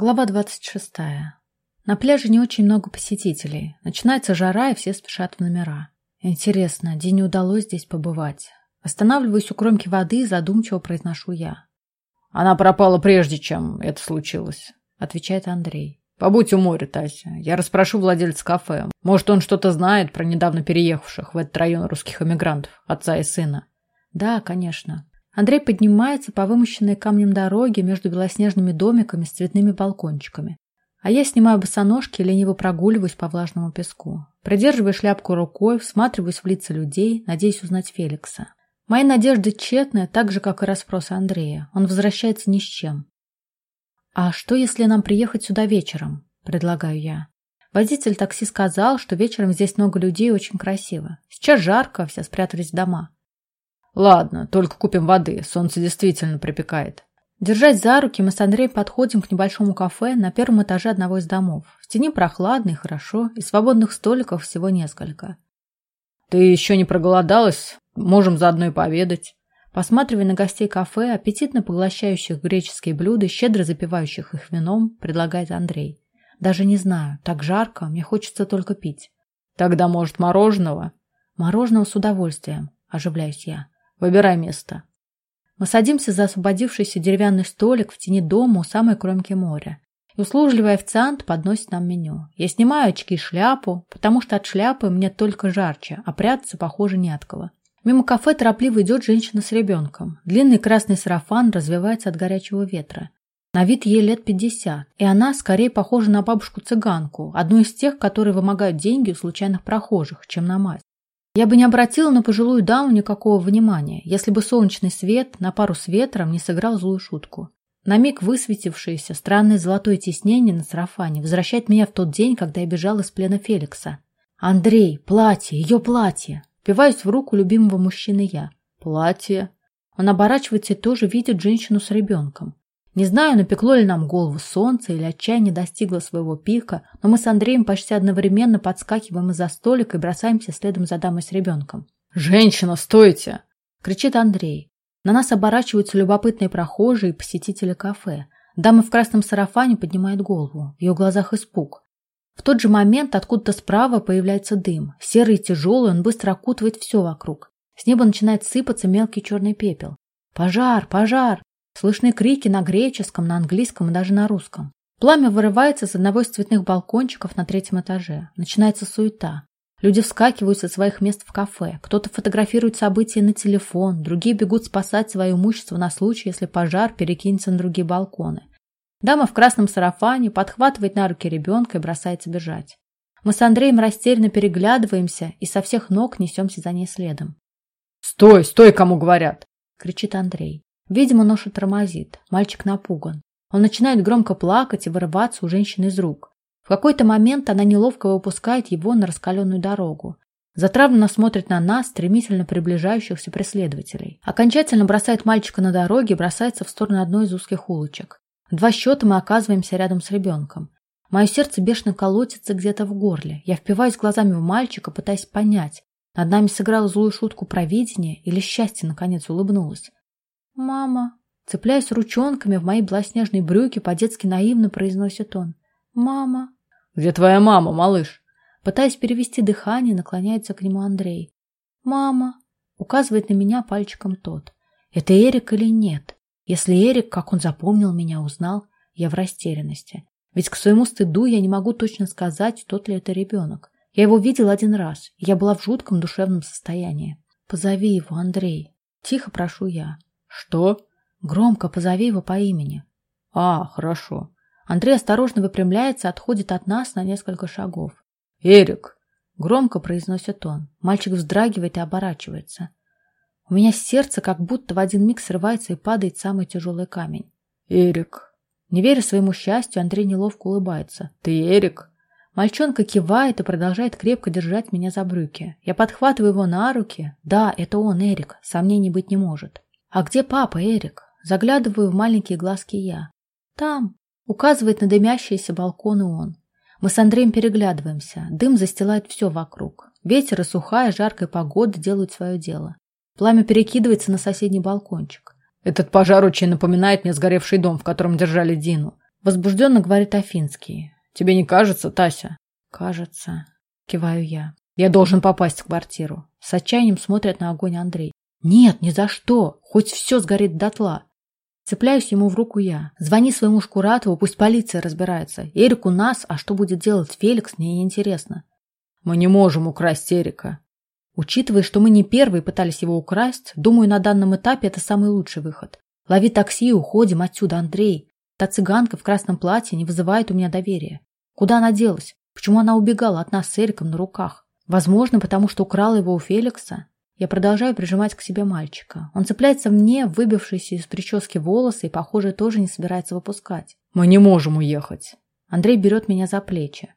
Глава 26. На пляже не очень много посетителей. Начинается жара, и все спешат в номера. Интересно, Дине удалось здесь побывать. Останавливаюсь у кромки воды и задумчиво произношу я. «Она пропала прежде, чем это случилось», — отвечает Андрей. «Побудь у моря, Тася. Я расспрошу владельца кафе. Может, он что-то знает про недавно переехавших в этот район русских эмигрантов, отца и сына». «Да, конечно. Андрей поднимается по вымощенной камнем дороге между белоснежными домиками с цветными балкончиками. А я снимаю босоножки и лениво прогуливаюсь по влажному песку. Придерживая шляпку рукой, всматриваюсь в лица людей, надеясь узнать Феликса. Мои надежды тщетны, так же, как и расспросы Андрея. Он возвращается ни с чем. «А что, если нам приехать сюда вечером?» – предлагаю я. Водитель такси сказал, что вечером здесь много людей и очень красиво. Сейчас жарко, все спрятались в дома. Ладно, только купим воды, солнце действительно припекает. Держась за руки, мы с Андреем подходим к небольшому кафе на первом этаже одного из домов. В тени прохладно и хорошо, и свободных столиков всего несколько. Ты еще не проголодалась? Можем заодно и пообедать. Посматривая на гостей кафе, аппетитно поглощающих греческие блюда, щедро запивающих их вином, предлагает Андрей. Даже не знаю, так жарко, мне хочется только пить. Тогда, может, мороженого? Мороженого с удовольствием, оживляюсь я. Выбирай место. Мы садимся за освободившийся деревянный столик в тени дома у самой кромки моря. И услужливый официант подносит нам меню. Я снимаю очки и шляпу, потому что от шляпы мне только жарче, а прятаться, похоже, не от кого. Мимо кафе торопливо идет женщина с ребенком. Длинный красный сарафан развивается от горячего ветра. На вид ей лет пятьдесят, и она скорее похожа на бабушку-цыганку, одну из тех, которые вымогают деньги у случайных прохожих, чем на мать. Я бы не обратила на пожилую даму никакого внимания, если бы солнечный свет на пару с ветром не сыграл злую шутку. На миг высветившееся странное золотое тиснение на сарафане возвращает меня в тот день, когда я бежал из плена Феликса. Андрей, платье, ее платье. Впиваюсь в руку любимого мужчины я. Платье. Он оборачивается и тоже видит женщину с ребенком. Не знаю, напекло ли нам голову солнце или отчаяние достигло своего пика, но мы с Андреем почти одновременно подскакиваем из-за столика и бросаемся следом за дамой с ребенком. «Женщина, стойте!» — кричит Андрей. На нас оборачиваются любопытные прохожие и посетители кафе. Дама в красном сарафане поднимает голову. В ее глазах испуг. В тот же момент откуда-то справа появляется дым. Серый и тяжелый, он быстро окутывает все вокруг. С неба начинает сыпаться мелкий черный пепел. «Пожар! Пожар!» Слышны крики на греческом, на английском и даже на русском. Пламя вырывается с одного из цветных балкончиков на третьем этаже. Начинается суета. Люди вскакивают со своих мест в кафе. Кто-то фотографирует события на телефон, другие бегут спасать свое имущество на случай, если пожар перекинется на другие балконы. Дама в красном сарафане подхватывает на руки ребенка и бросается бежать. Мы с Андреем растерянно переглядываемся и со всех ног несемся за ней следом. «Стой, стой, кому говорят!» — кричит Андрей. Видимо, ноша тормозит. Мальчик напуган. Он начинает громко плакать и вырываться у женщины из рук. В какой-то момент она неловко выпускает его на раскаленную дорогу. Затравленно смотрит на нас, стремительно приближающихся преследователей. Окончательно бросает мальчика на дороге и бросается в сторону одной из узких улочек. В два счета мы оказываемся рядом с ребенком. Мое сердце бешено колотится где-то в горле. Я впиваюсь глазами в мальчика, пытаясь понять, над нами сыграла злую шутку провидение или счастье наконец улыбнулось. «Мама!» Цепляясь ручонками в мои белоснежные брюки, по-детски наивно произносит он. «Мама!» «Где твоя мама, малыш?» Пытаясь перевести дыхание, наклоняется к нему Андрей. «Мама!» Указывает на меня пальчиком тот. «Это Эрик или нет? Если Эрик, как он запомнил меня, узнал, я в растерянности. Ведь к своему стыду я не могу точно сказать, тот ли это ребенок. Я его видел один раз, и я была в жутком душевном состоянии. Позови его, Андрей. Тихо прошу я. «Что?» «Громко позови его по имени». «А, хорошо». Андрей осторожно выпрямляется, отходит от нас на несколько шагов. «Эрик!» Громко произносит он. Мальчик вздрагивает и оборачивается. У меня сердце как будто в один миг срывается и падает самый тяжелый камень. «Эрик!» Не веря своему счастью, Андрей неловко улыбается. «Ты Эрик?» Мальчонка кивает и продолжает крепко держать меня за брюки. Я подхватываю его на руки. Да, это он, Эрик. Сомнений быть не может. «А где папа, Эрик?» Заглядываю в маленькие глазки я. «Там», — указывает на дымящиеся балконы он. Мы с Андреем переглядываемся. Дым застилает все вокруг. Ветер и сухая, жаркая погода делают свое дело. Пламя перекидывается на соседний балкончик. «Этот пожар очень напоминает мне сгоревший дом, в котором держали Дину», Возбужденно говорит Афинский. Тебе не кажется, Тася? Кажется. Киваю я. Я должен попасть в квартиру. С отчаянием смотрит на огонь Андрей. Нет, ни за что. Хоть все сгорит дотла. Цепляюсь ему в руку я. Звони своему Шкуратову, пусть полиция разбирается. Эрик у нас, а что будет делать Феликс, мне не интересно. Мы не можем украсть Эрика. Учитывая, что мы не первые пытались его украсть, думаю, на данном этапе это самый лучший выход. Лови такси и уходим отсюда, Андрей. Та цыганка в красном платье не вызывает у меня доверия. Куда она делась? Почему она убегала от нас с Эриком на руках? Возможно, потому что украла его у Феликса. Я продолжаю прижимать к себе мальчика. Он цепляется мне, выбившиеся из прически волосы, и, похоже, тоже не собирается выпускать. Мы не можем уехать. Андрей берет меня за плечи.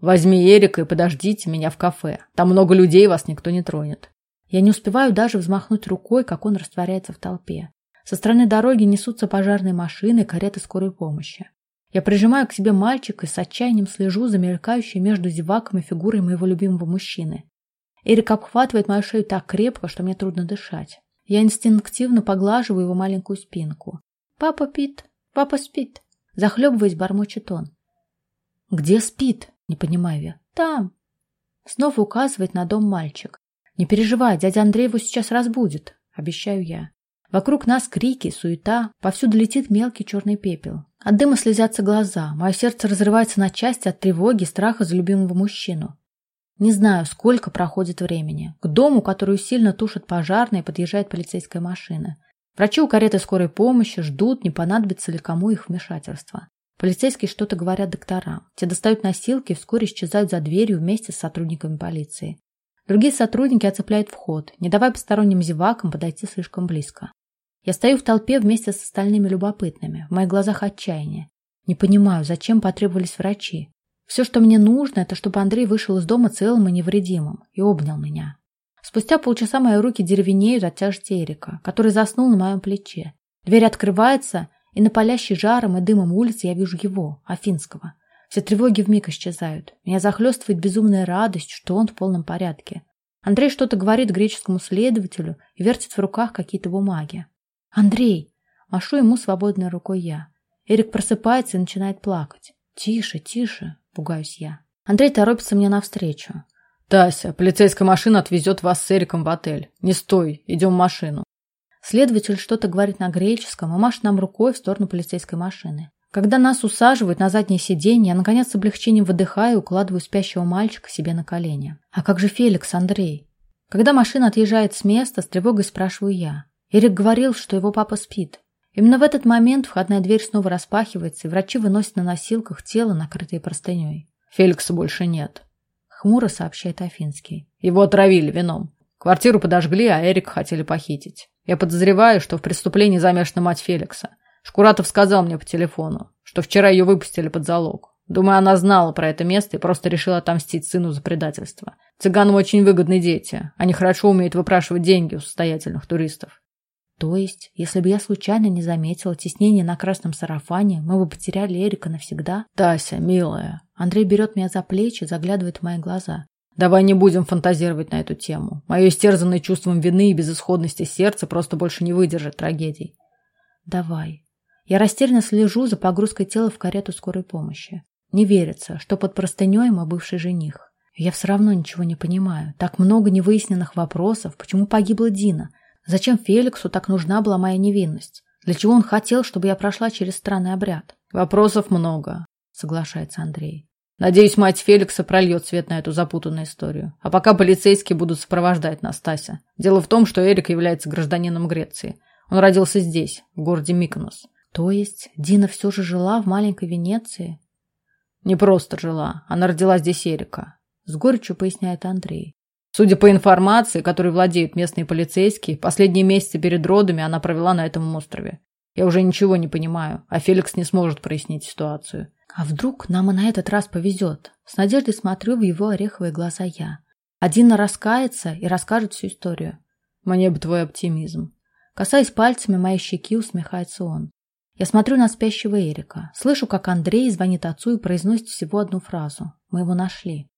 Возьми Эрика и подождите меня в кафе. Там много людей, вас никто не тронет. Я не успеваю даже взмахнуть рукой, как он растворяется в толпе. Со стороны дороги несутся пожарные машины и кареты скорой помощи. Я прижимаю к себе мальчика и с отчаянием слежу за мелькающей между зеваками фигурой моего любимого мужчины. Эрик обхватывает мою шею так крепко, что мне трудно дышать. Я инстинктивно поглаживаю его маленькую спинку. «Папа спит! Папа спит!» Захлебываясь, бормочет он. «Где спит?» – не понимаю я. «Там!» Снова указывает на дом мальчик. «Не переживай, дядя Андрей его сейчас разбудит», – обещаю я. Вокруг нас крики, суета, повсюду летит мелкий черный пепел. От дыма слезятся глаза, мое сердце разрывается на части от тревоги страха за любимого мужчину. Не знаю, сколько проходит времени. К дому, который сильно тушат пожарные, подъезжает полицейская машина. Врачи у кареты скорой помощи ждут, не понадобится ли кому их вмешательство. Полицейские что-то говорят докторам. Те достают носилки и вскоре исчезают за дверью вместе с сотрудниками полиции. Другие сотрудники оцепляют вход, не давая посторонним зевакам подойти слишком близко. Я стою в толпе вместе с остальными любопытными. В моих глазах отчаяние. Не понимаю, зачем потребовались врачи. Все, что мне нужно, это чтобы Андрей вышел из дома целым и невредимым и обнял меня. Спустя полчаса мои руки деревенеют от тяжести Эрика, который заснул на моем плече. Дверь открывается, и на палящей жаром и дымом улице я вижу его, Афинского. Все тревоги вмиг исчезают. Меня захлестывает безумная радость, что он в полном порядке. Андрей что-то говорит греческому следователю и вертит в руках какие-то бумаги. «Андрей!» Машу ему свободной рукой я. Эрик просыпается и начинает плакать. «Тише, тише!» – пугаюсь я. Андрей торопится мне навстречу. «Тася, полицейская машина отвезет вас с Эриком в отель. Не стой, идем в машину». Следователь что-то говорит на греческом и машет нам рукой в сторону полицейской машины. Когда нас усаживают на заднее сиденье, я наконец с облегчением выдыхаю и укладываю спящего мальчика себе на колени. А как же Феликс, Андрей? Когда машина отъезжает с места, с тревогой спрашиваю я. Эрик говорил, что его папа спит. Именно в этот момент входная дверь снова распахивается, и врачи выносят на носилках тело, накрытое простыней. «Феликса больше нет», — хмуро сообщает Афинский. «Его отравили вином. Квартиру подожгли, а Эрика хотели похитить. Я подозреваю, что в преступлении замешана мать Феликса. Шкуратов сказал мне по телефону, что вчера ее выпустили под залог. Думаю, она знала про это место и просто решила отомстить сыну за предательство. Цыганам очень выгодны дети. Они хорошо умеют выпрашивать деньги у состоятельных туристов. То есть, если бы я случайно не заметила теснение на красном сарафане, мы бы потеряли Эрика навсегда? Тася, милая. Андрей берет меня за плечи, заглядывает в мои глаза. Давай не будем фантазировать на эту тему. Мое истерзанное чувством вины и безысходности сердце просто больше не выдержит трагедий. Давай. Я растерянно слежу за погрузкой тела в карету скорой помощи. Не верится, что под простыней мой бывший жених. Я все равно ничего не понимаю. Так много невыясненных вопросов. Почему погибла Дина? Зачем Феликсу так нужна была моя невинность? Для чего он хотел, чтобы я прошла через странный обряд? Вопросов много, соглашается Андрей. Надеюсь, мать Феликса прольет свет на эту запутанную историю. А пока полицейские будут сопровождать нас, Тася. Дело в том, что Эрик является гражданином Греции. Он родился здесь, в городе Миконос. То есть Дина все же жила в маленькой Венеции? Не просто жила, она родила здесь Эрика. С горечью поясняет Андрей. Судя по информации, которой владеют местные полицейские, последние месяцы перед родами она провела на этом острове. Я уже ничего не понимаю, а Феликс не сможет прояснить ситуацию. А вдруг нам и на этот раз повезет? С надеждой смотрю в его ореховые глаза я. Один раскается и расскажет всю историю. Мне бы твой оптимизм. Касаясь пальцами моей щеки, усмехается он. Я смотрю на спящего Эрика. Слышу, как Андрей звонит отцу и произносит всего одну фразу. Мы его нашли.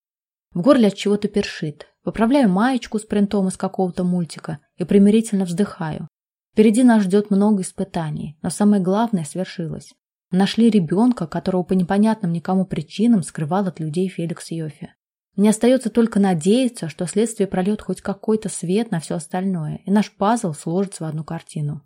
В горле от чего-то першит. Поправляю маечку с принтом из какого-то мультика и примирительно вздыхаю. Впереди нас ждет много испытаний, но самое главное свершилось. Нашли ребенка, которого по непонятным никому причинам скрывал от людей Феликс Йофи. Мне остается только надеяться, что следствие прольет хоть какой-то свет на все остальное, и наш пазл сложится в одну картину.